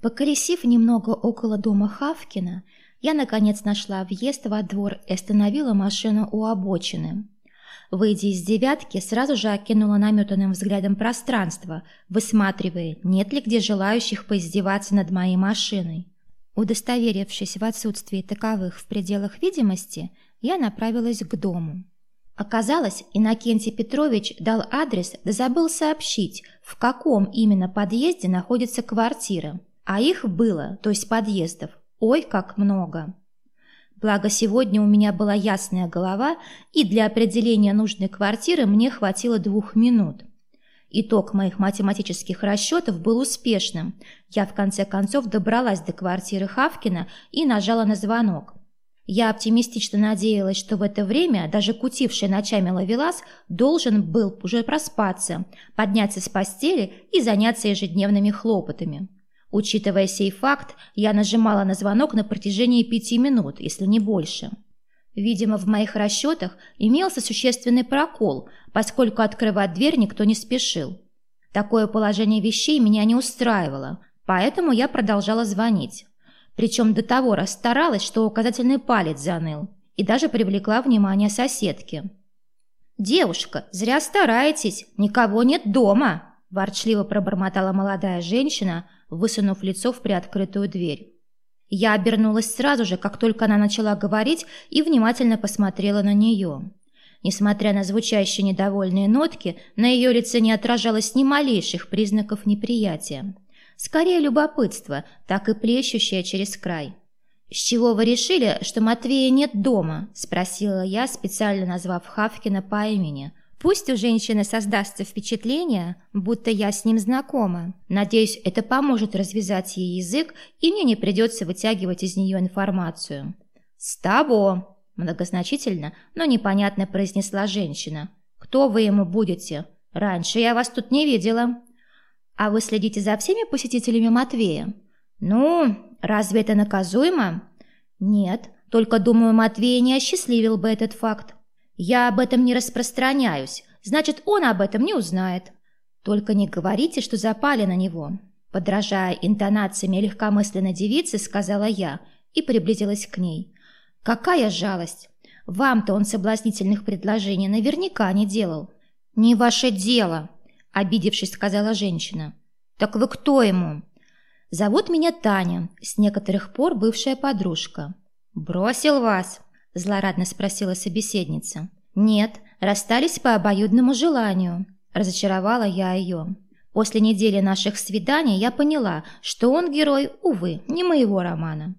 Поколесив немного около дома Хавкина, я, наконец, нашла въезд во двор и остановила машину у обочины. Выйдя из девятки, сразу же окинула наметанным взглядом пространство, высматривая, нет ли где желающих поиздеваться над моей машиной. Удостоверившись в отсутствии таковых в пределах видимости, я направилась к дому. Оказалось, Иннокентий Петрович дал адрес, да забыл сообщить, в каком именно подъезде находится квартира. А их было, то есть подъездов, ой, как много. Благо, сегодня у меня была ясная голова, и для определения нужной квартиры мне хватило двух минут. Итог моих математических расчетов был успешным. Я в конце концов добралась до квартиры Хавкина и нажала на звонок. Я оптимистично надеялась, что в это время даже кутивший ночами ловелас должен был уже проспаться, подняться с постели и заняться ежедневными хлопотами. Учитывая сей факт, я нажимала на звонок на протяжении пяти минут, если не больше. Видимо, в моих расчетах имелся существенный прокол, поскольку открывать дверь никто не спешил. Такое положение вещей меня не устраивало, поэтому я продолжала звонить. Причем до того расстаралась, что указательный палец заныл, и даже привлекла внимание соседки. «Девушка, зря стараетесь, никого нет дома!» – ворчливо пробормотала молодая женщина – высунув лицо в приоткрытую дверь. Я обернулась сразу же, как только она начала говорить, и внимательно посмотрела на нее. Несмотря на звучащие недовольные нотки, на ее лице не отражалось ни малейших признаков неприятия. Скорее любопытство, так и плещущее через край. «С чего вы решили, что Матвея нет дома?» – спросила я, специально назвав Хавкина по имени – Пусть у женщины создастся впечатление, будто я с ним знакома. Надеюсь, это поможет развязать ей язык, и мне не придется вытягивать из нее информацию. «С того!» – многозначительно, но непонятно произнесла женщина. «Кто вы ему будете? Раньше я вас тут не видела». «А вы следите за всеми посетителями Матвея?» «Ну, разве это наказуемо?» «Нет, только, думаю, Матвея не осчастливил бы этот факт. «Я об этом не распространяюсь, значит, он об этом не узнает. Только не говорите, что запали на него». Подражая интонациями легкомысленной девицы, сказала я и приблизилась к ней. «Какая жалость! Вам-то он соблазнительных предложений наверняка не делал». «Не ваше дело», — обидевшись, сказала женщина. «Так вы кто ему?» «Зовут меня Таня, с некоторых пор бывшая подружка». «Бросил вас?» – злорадно спросила собеседница. «Нет, расстались по обоюдному желанию», – разочаровала я ее. После недели наших свиданий я поняла, что он герой, увы, не моего романа.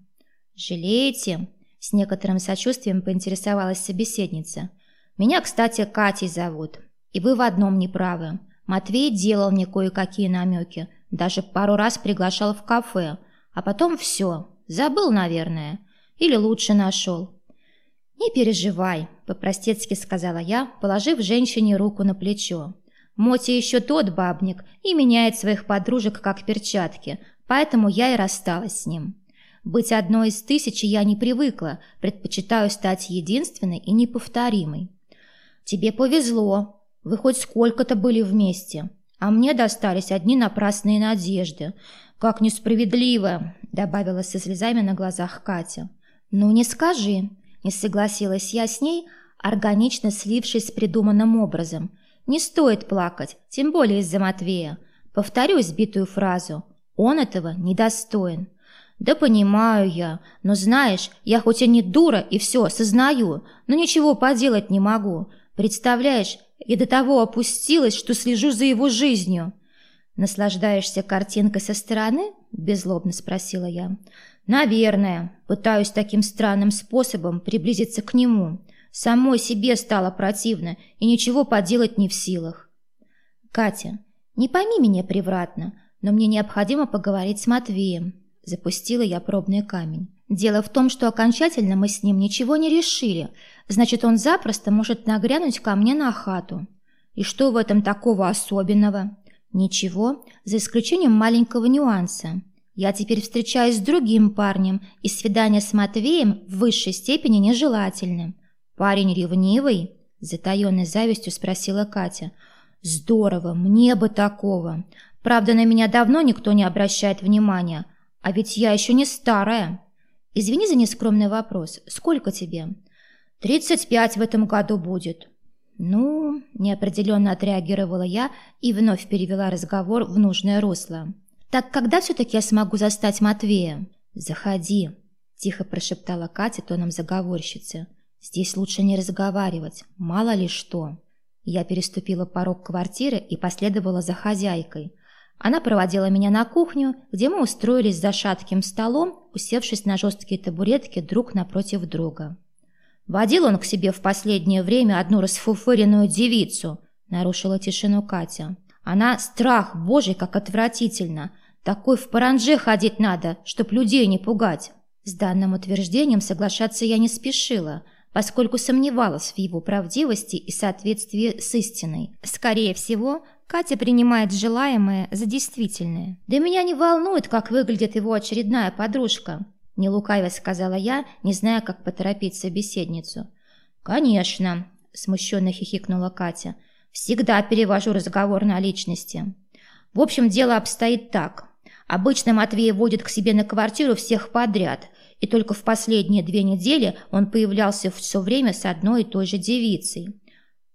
«Жалеете?» – с некоторым сочувствием поинтересовалась собеседница. «Меня, кстати, Катей зовут. И вы в одном не правы. Матвей делал мне кое-какие намеки, даже пару раз приглашал в кафе, а потом все, забыл, наверное, или лучше нашел. «Не переживай», – по-простецки сказала я, положив женщине руку на плечо. «Моти еще тот бабник и меняет своих подружек как перчатки, поэтому я и рассталась с ним. Быть одной из тысячи я не привыкла, предпочитаю стать единственной и неповторимой. Тебе повезло, вы хоть сколько-то были вместе, а мне достались одни напрасные надежды. Как несправедливо», – добавила со слезами на глазах Катя. «Ну не скажи», не согласилась я с ней, органично слившись с придуманным образом. Не стоит плакать, тем более из-за Матвея. Повторю избитую фразу. Он этого недостоин. Да понимаю я, но знаешь, я хоть и не дура и все осознаю, но ничего поделать не могу. Представляешь, я до того опустилась, что слежу за его жизнью. Наслаждаешься картинкой со стороны? Беззлобно спросила я. Наверное, пытаюсь таким странным способом приблизиться к нему. Самой себе стало противно и ничего поделать не в силах. Катя, не пойми меня превратно, но мне необходимо поговорить с Матвеем. Запустила я пробный камень. Дело в том, что окончательно мы с ним ничего не решили. Значит, он запросто может нагрянуть ко мне на хату. И что в этом такого особенного? Ничего, за исключением маленького нюанса. Я теперь встречаюсь с другим парнем, и свидание с Матвеем в высшей степени нежелательны. Парень ревнивый? Затаенной завистью спросила Катя. Здорово, мне бы такого. Правда, на меня давно никто не обращает внимания. А ведь я еще не старая. Извини за нескромный вопрос. Сколько тебе? Тридцать пять в этом году будет. Ну, неопределенно отреагировала я и вновь перевела разговор в нужное русло. Так когда все-таки я смогу застать Матвея? Заходи, тихо прошептала Катя тоном заговорщицы. Здесь лучше не разговаривать, мало ли что. Я переступила порог квартиры и последовала за хозяйкой. Она проводила меня на кухню, где мы устроились за шатким столом, усевшись на жесткие табуретки друг напротив друга. Водил он к себе в последнее время одну расфуфыренную девицу, нарушила тишину Катя. Она страх божий, как отвратительно. Такой в паранже ходить надо, чтоб людей не пугать. С данным утверждением соглашаться я не спешила – поскольку сомневалась в его правдивости и соответствии с истиной. Скорее всего, Катя принимает желаемое за действительное. «Да меня не волнует, как выглядит его очередная подружка», – не лукаво сказала я, не зная, как поторопить собеседницу. «Конечно», – смущенно хихикнула Катя. «Всегда перевожу разговор на личности. В общем, дело обстоит так. Обычно Матвей водит к себе на квартиру всех подряд – и только в последние две недели он появлялся все время с одной и той же девицей.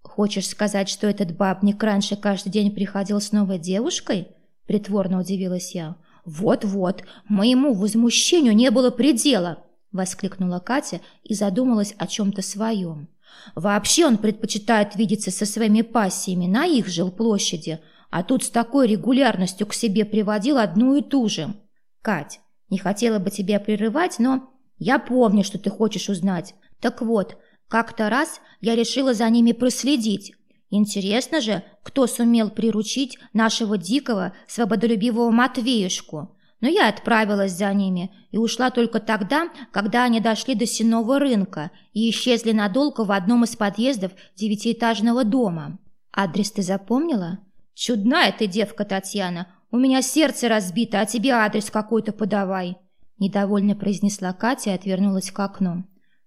«Хочешь сказать, что этот бабник раньше каждый день приходил с новой девушкой?» – притворно удивилась я. «Вот-вот, моему возмущению не было предела!» – воскликнула Катя и задумалась о чем-то своем. «Вообще он предпочитает видеться со своими пассиями на их жилплощади, а тут с такой регулярностью к себе приводил одну и ту же. Кать, не хотела бы тебя прерывать, но я помню, что ты хочешь узнать. Так вот, как-то раз я решила за ними проследить. Интересно же, кто сумел приручить нашего дикого, свободолюбивого Матвеюшку. Но я отправилась за ними и ушла только тогда, когда они дошли до сенного рынка и исчезли надолго в одном из подъездов девятиэтажного дома. Адрес ты запомнила? Чудная ты девка, Татьяна. У меня сердце разбито, а тебе адрес какой-то подавай. Недовольно произнесла Катя и отвернулась к окну.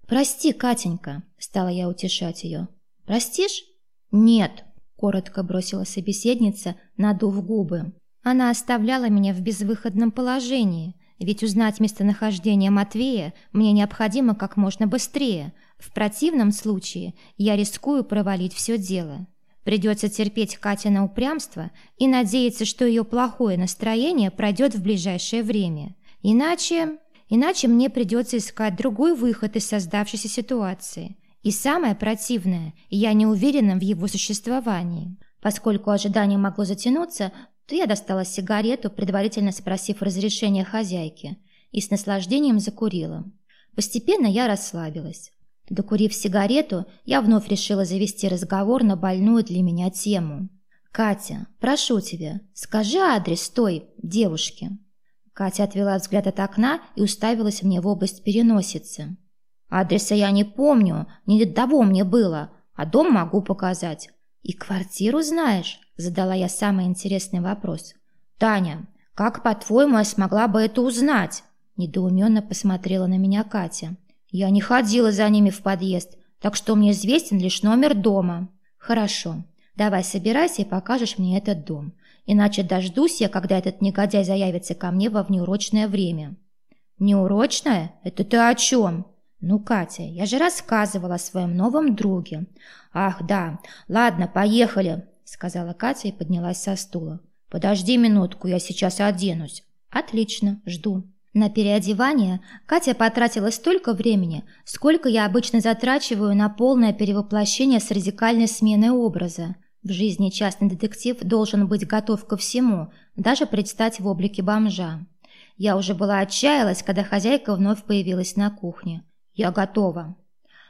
«Прости, Катенька», — стала я утешать ее. «Простишь?» «Нет», — коротко бросила собеседница, надув губы. Она оставляла меня в безвыходном положении, ведь узнать местонахождение Матвея мне необходимо как можно быстрее. В противном случае я рискую провалить все дело. Придется терпеть Катина упрямство и надеяться, что ее плохое настроение пройдет в ближайшее время. Иначе... Иначе мне придется искать другой выход из создавшейся ситуации. И самое противное, я не уверена в его существовании. Поскольку ожидание могло затянуться, то я достала сигарету, предварительно спросив разрешения хозяйки, и с наслаждением закурила. Постепенно я расслабилась. Докурив сигарету, я вновь решила завести разговор на больную для меня тему. «Катя, прошу тебя, скажи адрес той девушки». Катя отвела взгляд от окна и уставилась мне в область переносицы. «Адреса я не помню, не до того мне было, а дом могу показать». «И квартиру знаешь?» – задала я самый интересный вопрос. «Таня, как, по-твоему, я смогла бы это узнать?» – недоуменно посмотрела на меня Катя. Я не ходила за ними в подъезд, так что мне известен лишь номер дома. Хорошо, давай собирайся и покажешь мне этот дом. Иначе дождусь я, когда этот негодяй заявится ко мне во внеурочное время. Неурочное? Это ты о чем? Ну, Катя, я же рассказывала о своем новом друге. Ах, да, ладно, поехали, сказала Катя и поднялась со стула. Подожди минутку, я сейчас оденусь. Отлично, жду. На переодевание Катя потратила столько времени, сколько я обычно затрачиваю на полное перевоплощение с радикальной сменой образа. В жизни частный детектив должен быть готов ко всему, даже предстать в облике бомжа. Я уже была отчаялась, когда хозяйка вновь появилась на кухне. «Я готова».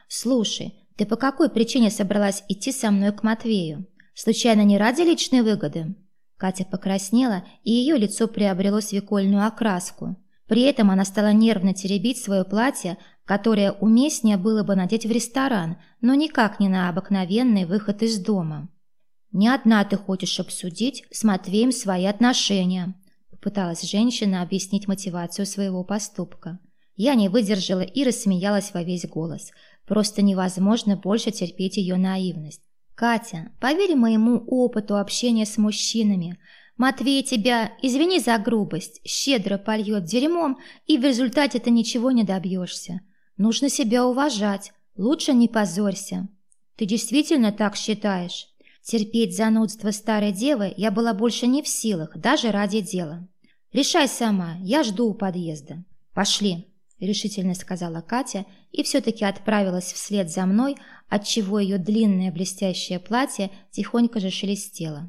«Слушай, ты по какой причине собралась идти со мной к Матвею? Случайно не ради личной выгоды?» Катя покраснела, и ее лицо приобрело свекольную окраску. При этом она стала нервно теребить свое платье, которое уместнее было бы надеть в ресторан, но никак не на обыкновенный выход из дома. «Не одна ты хочешь обсудить с Матвеем свои отношения», попыталась женщина объяснить мотивацию своего поступка. Я не выдержала и рассмеялась во весь голос. Просто невозможно больше терпеть ее наивность. «Катя, поверь моему опыту общения с мужчинами, Матвей тебя, извини за грубость, щедро польет дерьмом, и в результате ты ничего не добьешься. Нужно себя уважать, лучше не позорься. Ты действительно так считаешь? Терпеть занудство старой девы я была больше не в силах, даже ради дела. Решай сама, я жду у подъезда. Пошли, решительно сказала Катя и все-таки отправилась вслед за мной, отчего ее длинное блестящее платье тихонько же шелестело.